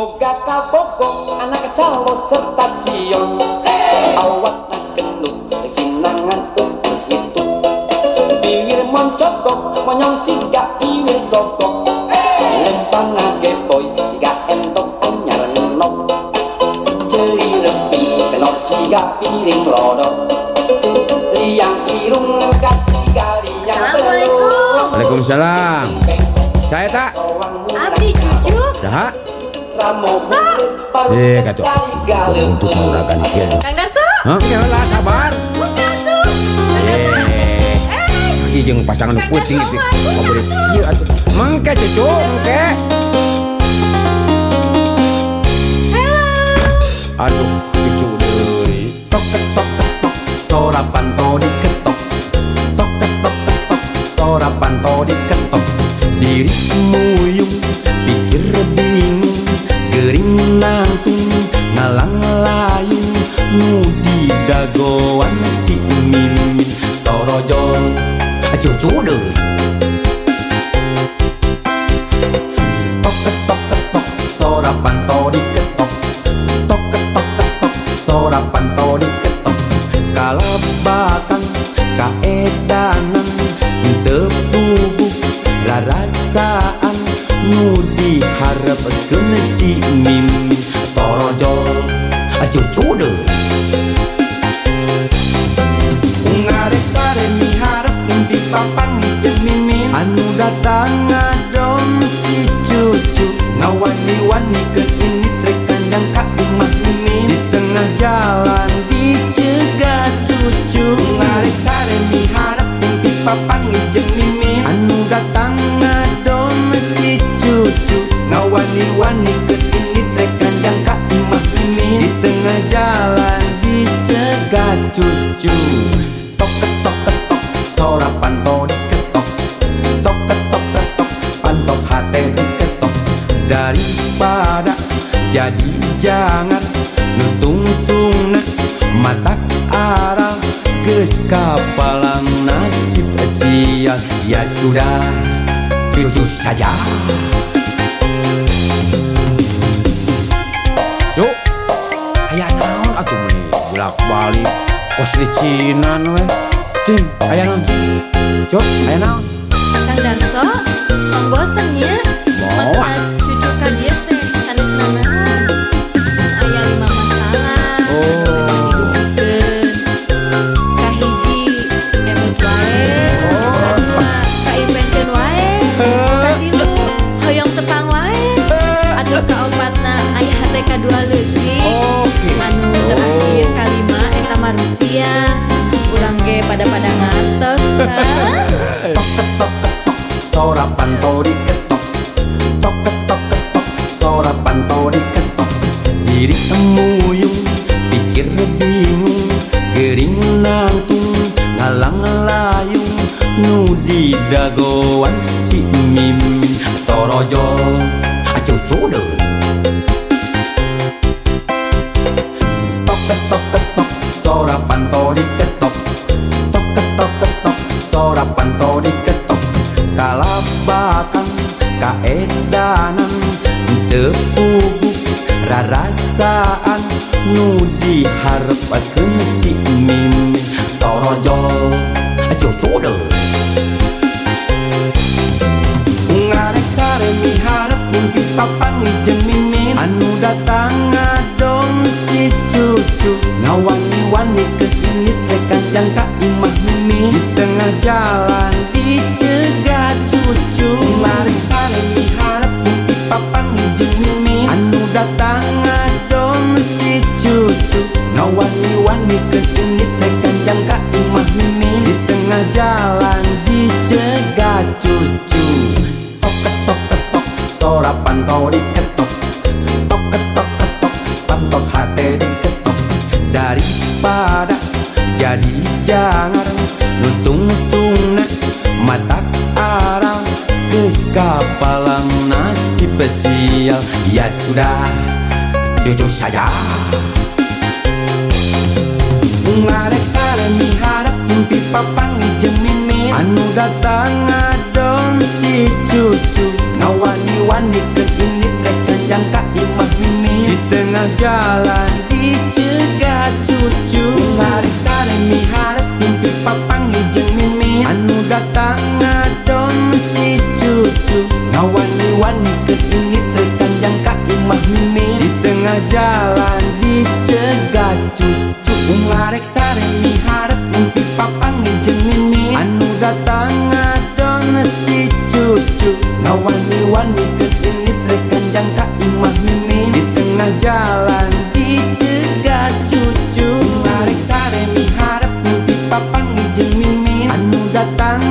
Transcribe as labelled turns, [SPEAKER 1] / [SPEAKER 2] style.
[SPEAKER 1] Boga kabogo anak calo serta ciong Awak nak gendut sinangan untuk itu Bibir moncokok monyong siga bibir gogok Lempang age boy siga entok anyar nok Ceri reping telor siga piring lodok Liang irung kasiga liang
[SPEAKER 2] Assalamualaikum.
[SPEAKER 3] Waalaikumsalam. Saya tak.
[SPEAKER 2] Abdi cucu.
[SPEAKER 3] Saha?
[SPEAKER 1] Eh,
[SPEAKER 3] kata. Untuk mengurangkan kian.
[SPEAKER 2] Kang Darso.
[SPEAKER 3] Hah? Ya lah, sabar.
[SPEAKER 2] Kang Darso.
[SPEAKER 3] Eh,
[SPEAKER 2] Eh.
[SPEAKER 3] Ih, jeung pasangan
[SPEAKER 2] Darso,
[SPEAKER 3] itu. Ngobrol kieu atuh. Mangke cucu, mangke. Aduh, cucu deui.
[SPEAKER 4] tok ketok ketok sorapan to diketok tok ketok ketok sorapan to diketok nudi dagoan si mimin torojo cucu deh tok ketok ketok sorapan to ngawani-wani ke ini trekan yang kak imah mimin di tengah jalan dicegat cucu. Tok ketok ketok sorapan to diketok. Tok ketok ketok pantok hate diketok. Daripada jadi jangan nutung tungna mata arah geus kapalang nasib sial ya sudah cucu saja
[SPEAKER 3] bolak balik. Kos licinan we cing aya naon cok aya naon
[SPEAKER 2] kang darto tong bosen ya
[SPEAKER 4] mau ah. Sorapan to diketok tok ketok ketok sorapan to diketok diri temuyung pikir bingung gering nangtung ngalang layung nudi dagoan si mimin torojo danang tepuguk rarasaan nu diharapkeun si min. Torojol jodoh ngarek sare miharap mimpi papan ijem mimin. Anu datang ngadong si cucu ngawangi-wani kesini tekan jangka to diketok. Tok ketok ketok pantok hate diketok. Daripada jadi jangan nutung tungna mata arang geus kapalang nasib sial ya sudah cucu saja. Ngarek sare miharap jalan dicegat cucu. Ngarek sare miharap mimpi papang ijem mimin Anu datang adon si cucu. Ngawani-wani ke ini rekan jangka imah mimin. Di tengah jalan dicegat cucu. Ngarek sare miharap mimpi papang ijem mimin Anu datang